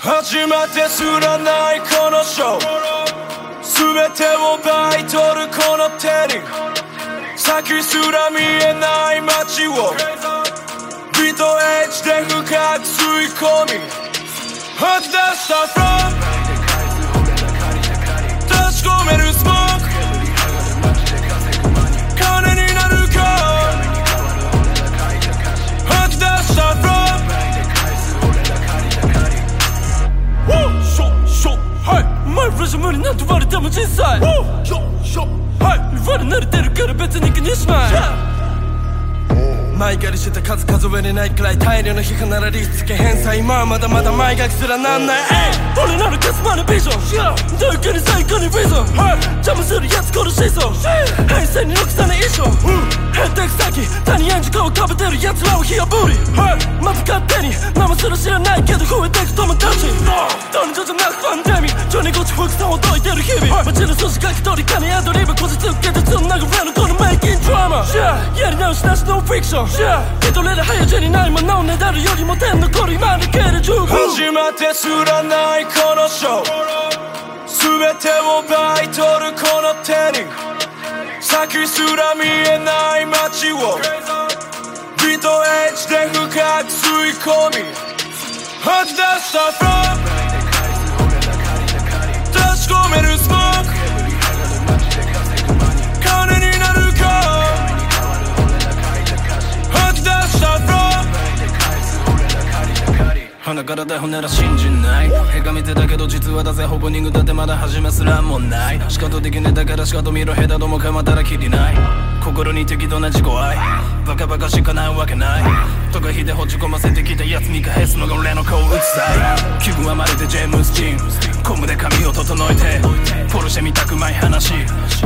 始まってすらないこのショー。全てを奪い取るこの手に先すら見えない街を。ビートエッジで深く吸い込み。吐き出も実際ショショはい。言われ慣れてるから別に気にしない。前借りしてた数数えれないくらい大量の批判ならリスつけ返済。今はまだまだ前書きすらなんない。俺ならキャスマのビジョン。どういう国最高にビゾン。邪魔するやつ殺しそう。変遷に残さない衣装変態先他人演じ顔をかぶってるやつらを火あぶり。まず勝手に名前すら知らないけど増えてく友達。男女じゃなくファンデミジョニーゴチ福さんを解いてる日々。街の筋書き取り金アドリブこじつけてつんなぐらのこのメイキンドラマ。やり直しなしのフィクション。気取れる早死にないものをねだるよりも天のこりまでける十分。始まってすらないこのショー。全てを奪い取るこの手に先すら見えない街をビートエッジ鼻から台本なら信じない。へか見てたけど実はだぜ。ほぼニングだってまだ始めすらもない。仕方的ねだから仕方見ろ。下手どもかまたらきりない。心に適度な自己愛。バカバカしかないわけない。とか火で落ち込ませてきたやつに返すのが俺の好物さ気分はまるでジェームス・ジン。コムで髪を整えて。ポルシェ見たくない話。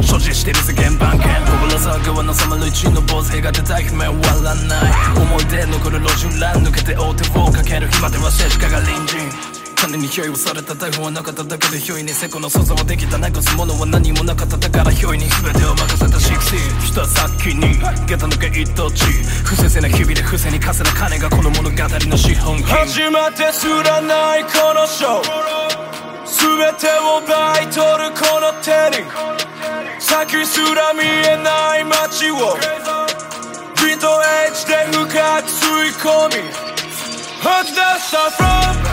所持してるぜ現番犬。小ぶらさ側のサマルチの坊主が出たい夢終わらない。思い出残る路地裏抜けて大手をかける暇では静止画が隣人。金に憑依をされた台本はなかっただけで憑依にセコの想像はできたなくすものは何もなかっただから憑依に全てを任せたシクシーした先に下駄のゲイト地不正な日々で不正に稼いだ金がこの物語の資本金始まってすらないこのショー。全てを奪い取るこの手に。先すら見えない街を。ビートエッジで深く吸い込み。吐き出したフロー閉じ込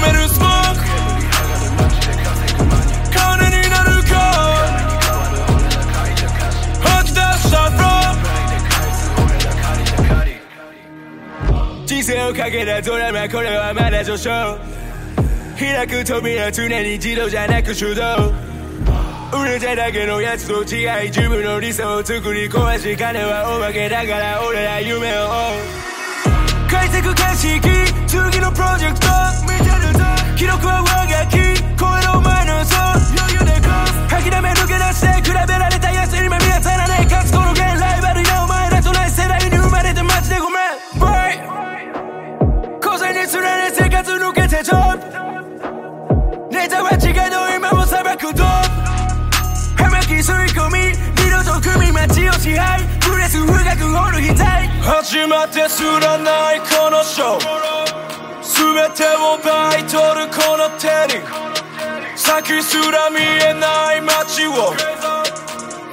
めるスモーク金になるか吐き出したフロー人生をかけたドラマこれはまだ序章開く扉常に自動じゃなく手動売れただけのやつと違い自分の理想を作り壊し金はおまけだから俺ら夢を追う。解析景色次のプロジェクト支配プレス深く掘る額始まってすらないこのショー。全てを奪い取るこの手に先すら見えない街を。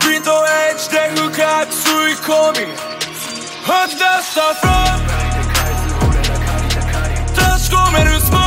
ビートエッジで深く吸い込み。吐き出したフロー確かめるスポ